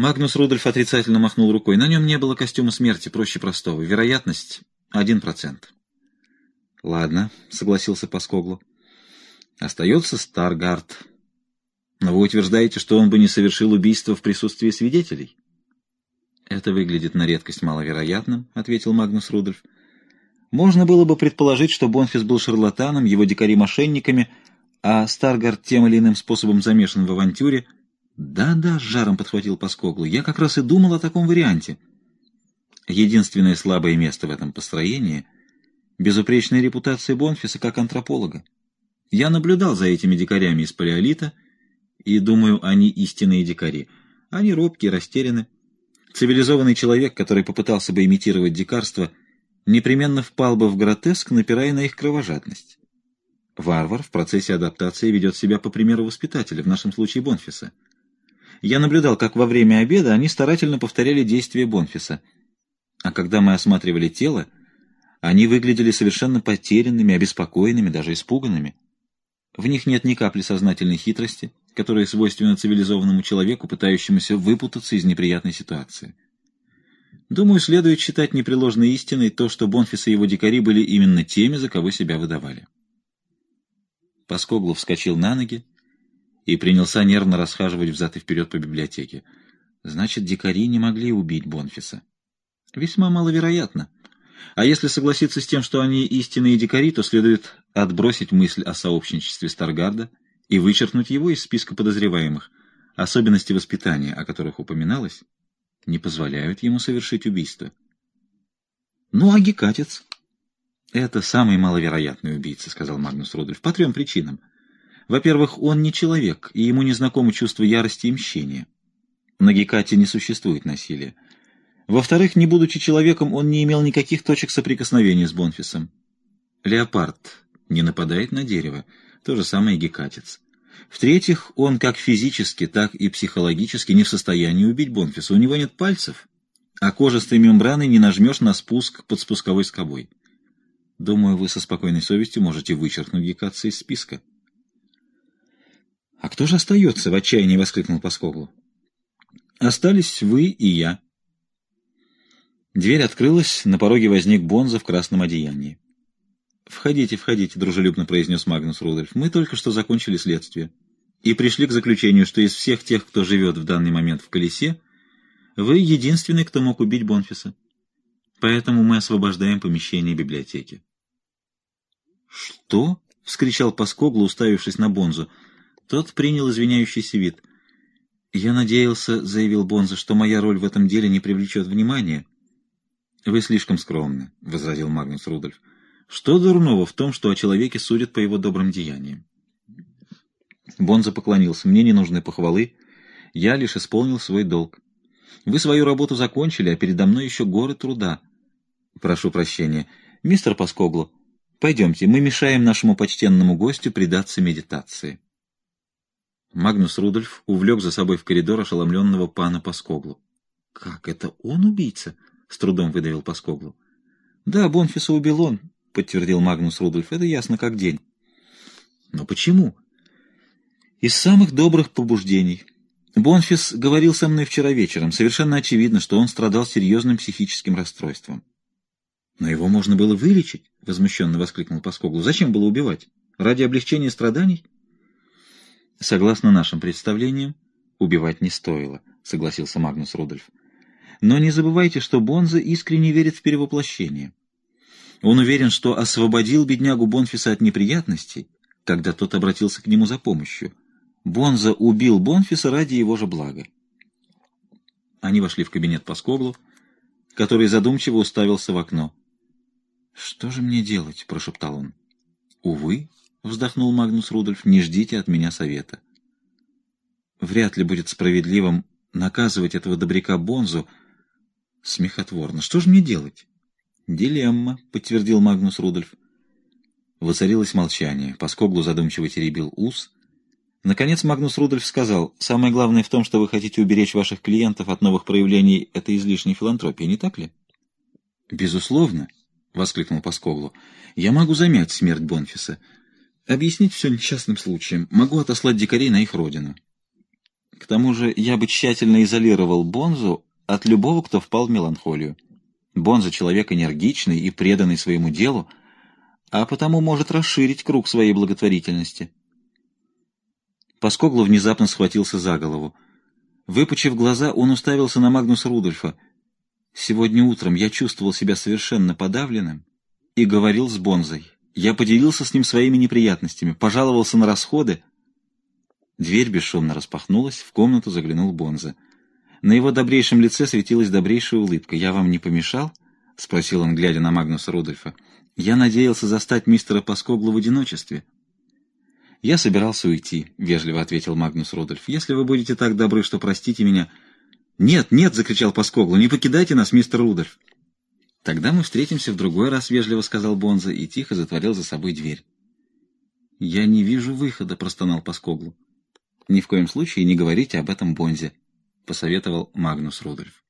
Магнус Рудольф отрицательно махнул рукой. На нем не было костюма смерти, проще простого. Вероятность — один процент. Ладно, согласился Паскоглу. Остается Старгард. Но вы утверждаете, что он бы не совершил убийство в присутствии свидетелей? Это выглядит на редкость маловероятным, ответил Магнус Рудольф. Можно было бы предположить, что Бонфис был шарлатаном, его дикари мошенниками, а Старгард тем или иным способом замешан в авантюре. Да-да, с жаром подхватил Паскоглу. Я как раз и думал о таком варианте. Единственное слабое место в этом построении — безупречная репутация Бонфиса как антрополога. Я наблюдал за этими дикарями из палеолита, и думаю, они истинные дикари. Они робкие, растеряны. Цивилизованный человек, который попытался бы имитировать дикарство, непременно впал бы в гротеск, напирая на их кровожадность. Варвар в процессе адаптации ведет себя по примеру воспитателя, в нашем случае Бонфиса. Я наблюдал, как во время обеда они старательно повторяли действия Бонфиса. А когда мы осматривали тело, они выглядели совершенно потерянными, обеспокоенными, даже испуганными. В них нет ни капли сознательной хитрости, которая свойственна цивилизованному человеку, пытающемуся выпутаться из неприятной ситуации. Думаю, следует считать непреложной истиной то, что Бонфис и его дикари были именно теми, за кого себя выдавали. Паскоглу вскочил на ноги и принялся нервно расхаживать взад и вперед по библиотеке. Значит, дикари не могли убить Бонфиса. Весьма маловероятно. А если согласиться с тем, что они истинные дикари, то следует отбросить мысль о сообщничестве Старгарда и вычеркнуть его из списка подозреваемых. Особенности воспитания, о которых упоминалось, не позволяют ему совершить убийство. Ну, а гекатец? Это самый маловероятный убийца, сказал Магнус Рудольф, по трем причинам. Во-первых, он не человек, и ему не знакомо чувство ярости и мщения. На Гекате не существует насилия. Во-вторых, не будучи человеком, он не имел никаких точек соприкосновения с Бонфисом. Леопард не нападает на дерево, то же самое и гекатец. В-третьих, он как физически, так и психологически не в состоянии убить Бонфиса. У него нет пальцев, а кожистой мембраной не нажмешь на спуск под спусковой скобой. Думаю, вы со спокойной совестью можете вычеркнуть гекатца из списка. — А кто же остается? — в отчаянии воскликнул Паскоглу. — Остались вы и я. Дверь открылась, на пороге возник Бонза в красном одеянии. «Входите, входите», — дружелюбно произнес Магнус Рудольф. «Мы только что закончили следствие и пришли к заключению, что из всех тех, кто живет в данный момент в колесе, вы единственный, кто мог убить Бонфиса. Поэтому мы освобождаем помещение библиотеки». «Что?» — вскричал Паскоглу, уставившись на Бонзу. Тот принял извиняющийся вид. «Я надеялся», — заявил Бонза, — «что моя роль в этом деле не привлечет внимания». «Вы слишком скромны», — возразил Магнус Рудольф. Что дурного в том, что о человеке судят по его добрым деяниям? Бонза поклонился. Мне не нужны похвалы. Я лишь исполнил свой долг. Вы свою работу закончили, а передо мной еще горы труда. Прошу прощения. Мистер Паскоглу, пойдемте, мы мешаем нашему почтенному гостю предаться медитации. Магнус Рудольф увлек за собой в коридор ошеломленного пана Паскоглу. — Как это он убийца? — с трудом выдавил Паскоглу. — Да, Бонфиса убил он, — подтвердил Магнус Рудольф. — Это ясно как день. — Но почему? — Из самых добрых побуждений. Бонфис говорил со мной вчера вечером. Совершенно очевидно, что он страдал серьезным психическим расстройством. — Но его можно было вылечить, — возмущенно воскликнул Паскоглу. — Зачем было убивать? Ради облегчения страданий? — Согласно нашим представлениям, убивать не стоило, — согласился Магнус Рудольф. — Но не забывайте, что Бонза искренне верит в перевоплощение. — он уверен, что освободил беднягу Бонфиса от неприятностей, когда тот обратился к нему за помощью. Бонза убил Бонфиса ради его же блага. Они вошли в кабинет Паскоглу, который задумчиво уставился в окно. «Что же мне делать?» — прошептал он. «Увы», — вздохнул Магнус Рудольф, — «не ждите от меня совета. Вряд ли будет справедливым наказывать этого добряка Бонзу смехотворно. Что же мне делать?» «Дилемма», — подтвердил Магнус Рудольф. Воцарилось молчание. Поскоглу задумчиво теребил ус. Наконец Магнус Рудольф сказал, «Самое главное в том, что вы хотите уберечь ваших клиентов от новых проявлений этой излишней филантропии, не так ли?» «Безусловно», — воскликнул Поскоглу. «Я могу замять смерть Бонфиса, объяснить все несчастным случаем, могу отослать дикарей на их родину». К тому же я бы тщательно изолировал Бонзу от любого, кто впал в меланхолию. Бонза — человек энергичный и преданный своему делу, а потому может расширить круг своей благотворительности. Паскоглу внезапно схватился за голову. Выпучив глаза, он уставился на Магнуса Рудольфа. «Сегодня утром я чувствовал себя совершенно подавленным и говорил с Бонзой. Я поделился с ним своими неприятностями, пожаловался на расходы. Дверь бесшумно распахнулась, в комнату заглянул Бонза. На его добрейшем лице светилась добрейшая улыбка. «Я вам не помешал?» — спросил он, глядя на Магнуса Рудольфа. «Я надеялся застать мистера Паскоглу в одиночестве». «Я собирался уйти», — вежливо ответил Магнус Рудольф. «Если вы будете так добры, что простите меня...» «Нет, нет!» — закричал Паскоглу. «Не покидайте нас, мистер Рудольф!» «Тогда мы встретимся в другой раз», — вежливо сказал Бонза и тихо затворил за собой дверь. «Я не вижу выхода», — простонал Паскоглу. «Ни в коем случае не говорите об этом Бонзе», — посоветовал Магнус Рудольф.